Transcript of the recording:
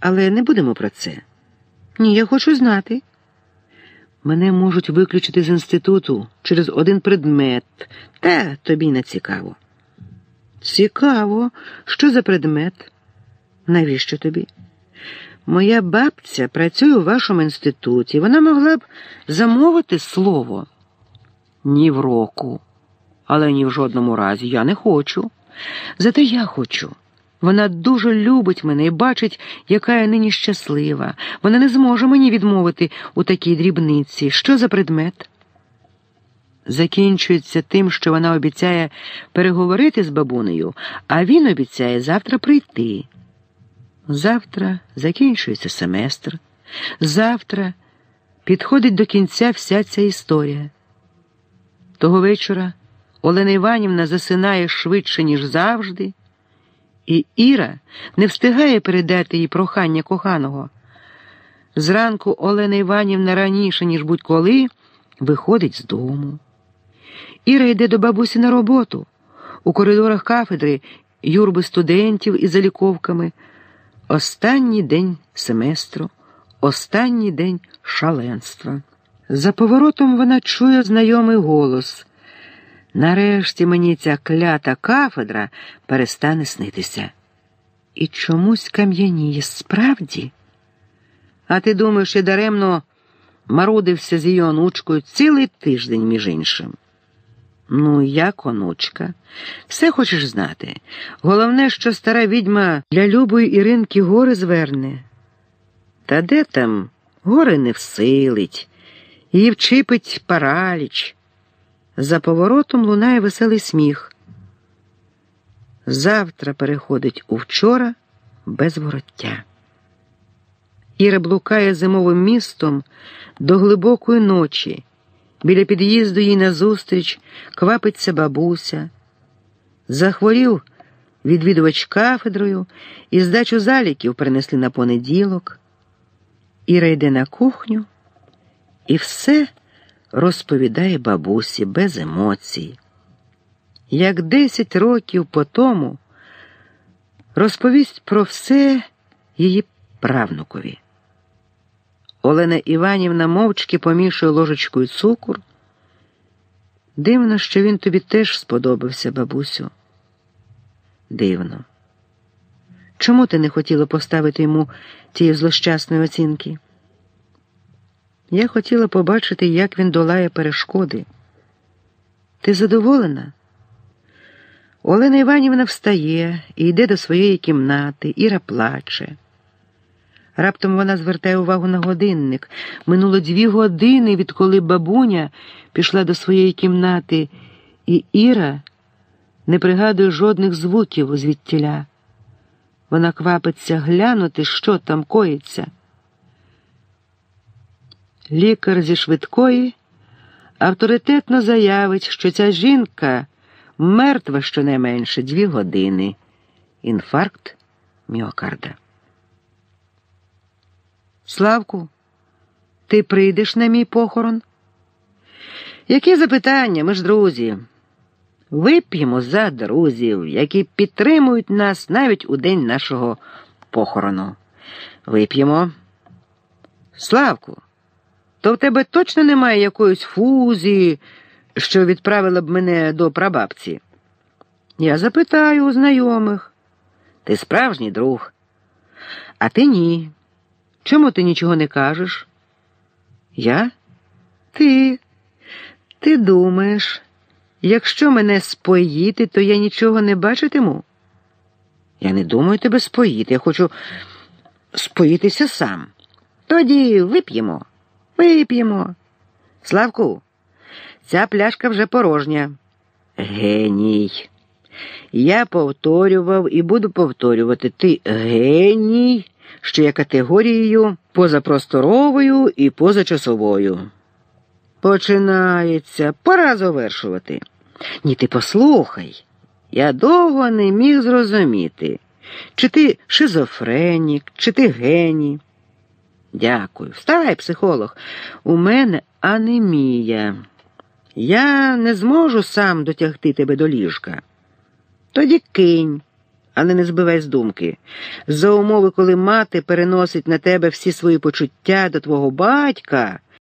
Але не будемо про це. Ні, я хочу знати. Мене можуть виключити з інституту через один предмет, та тобі не цікаво. Цікаво, що за предмет? Навіщо тобі? Моя бабця працює у вашому інституті. Вона могла б замовити слово. Ні в року, але ні в жодному разі я не хочу. Зате я хочу. Вона дуже любить мене і бачить, яка я нині щаслива. Вона не зможе мені відмовити у такій дрібниці. Що за предмет? Закінчується тим, що вона обіцяє переговорити з бабунею, а він обіцяє завтра прийти. Завтра закінчується семестр. Завтра підходить до кінця вся ця історія. Того вечора Олена Іванівна засинає швидше, ніж завжди, і Іра не встигає передати їй прохання коханого. Зранку Олена Іванівна раніше, ніж будь-коли, виходить з дому. Іра йде до бабусі на роботу. У коридорах кафедри юрби студентів із заліковками. Останній день семестру, останній день шаленства. За поворотом вона чує знайомий голос. Нарешті мені ця клята кафедра перестане снитися. І чомусь кам'яніє справді. А ти думаєш, я даремно марудився з її онучкою цілий тиждень, між іншим. Ну, як онучка, все хочеш знати. Головне, що стара відьма для любої Іринки гори зверне. Та де там гори не всилить, її вчипить параліч. За поворотом лунає веселий сміх. Завтра переходить у вчора без вороття. Іра блукає зимовим містом до глибокої ночі. Біля під'їзду їй назустріч квапиться бабуся. Захворів відвідувач кафедрою і здачу заліків принесли на понеділок. Іра йде на кухню і все розповідає бабусі без емоцій. Як десять років по тому розповість про все її правнукові. Олена Іванівна мовчки помішує ложечкою цукор. Дивно, що він тобі теж сподобався, бабусю. Дивно. Чому ти не хотіла поставити йому тієї злощасної оцінки? Я хотіла побачити, як він долає перешкоди. Ти задоволена? Олена Іванівна встає і йде до своєї кімнати, Іра плаче. Раптом вона звертає увагу на годинник. Минуло дві години, відколи бабуня пішла до своєї кімнати, і Іра не пригадує жодних звуків звідтіля. Вона квапиться глянути, що там коїться. Лікар зі швидкої авторитетно заявить, що ця жінка мертва щонайменше дві години. Інфаркт міокарда. Славку, ти прийдеш на мій похорон? Які запитання, ми ж друзі? Вип'ємо за друзів, які підтримують нас навіть у день нашого похорону. Вип'ємо. Славку, то в тебе точно немає якоїсь фузії, що відправила б мене до прабабці? Я запитаю у знайомих. Ти справжній друг, а ти ні. Чому ти нічого не кажеш? Я? Ти. Ти думаєш, якщо мене споїти, то я нічого не бачитиму? Я не думаю тебе споїти, я хочу споїтися сам. Тоді вип'ємо, вип'ємо. Славку, ця пляшка вже порожня. Геній. Я повторював і буду повторювати. Ти геній що є категорією позапросторовою і позачасовою. Починається, пора завершувати. Ні, ти послухай. Я довго не міг зрозуміти, чи ти шизофренік, чи ти геній. Дякую. Вставай, психолог. У мене анемія. Я не зможу сам дотягти тебе до ліжка. Тоді кинь але не збивай з думки. За умови, коли мати переносить на тебе всі свої почуття до твого батька.